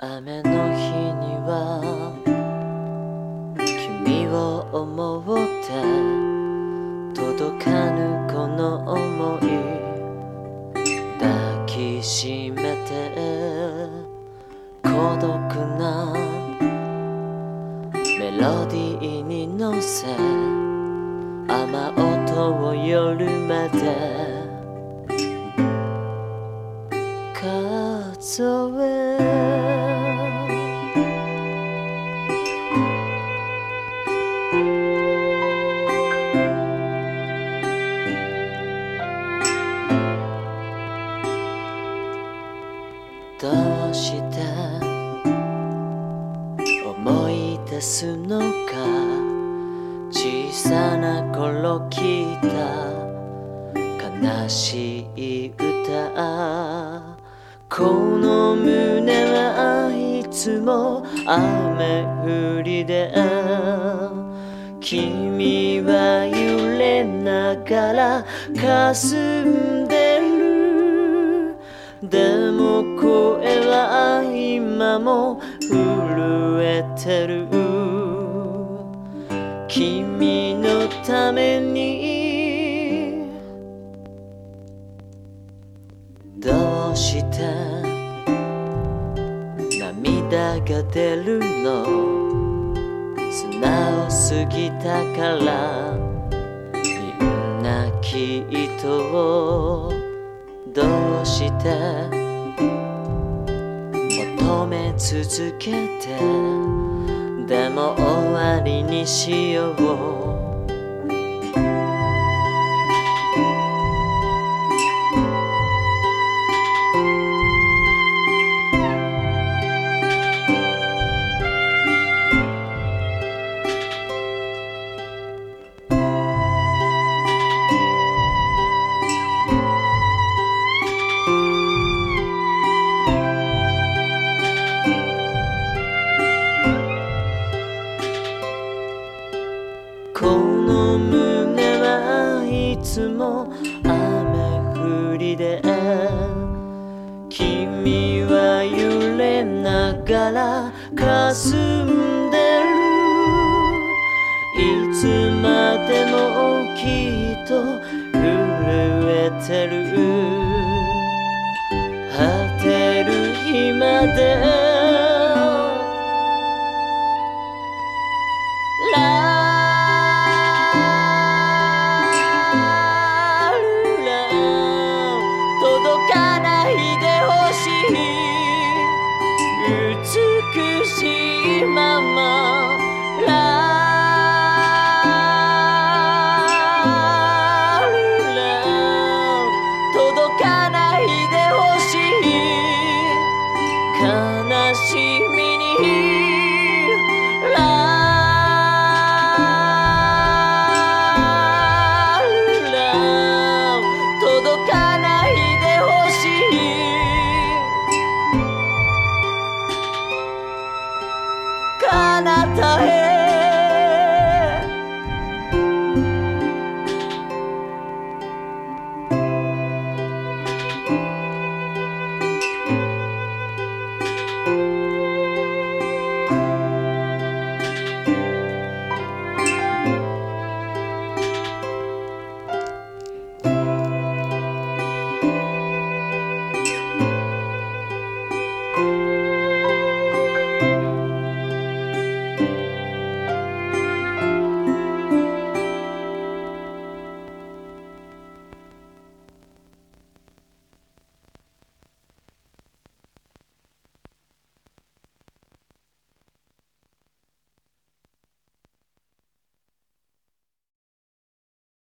雨の日には君を思って届かぬこの想い抱きしめて孤独なメロディーに乗せ雨音を夜まで数えして思い出すのか。小さな頃聞いた。悲しい歌。この胸はいつも雨降りで。君は揺れながら。霞んでる。でも声は今も震えてる。君のためにどうして涙が出るの。素直すぎたからみんなきっとどうしてめ続けて。でも終わりにしよう。この胸はいつも雨降りで君は揺れながら霞んでる。いつまでもきっと震えてる。果てる日まで。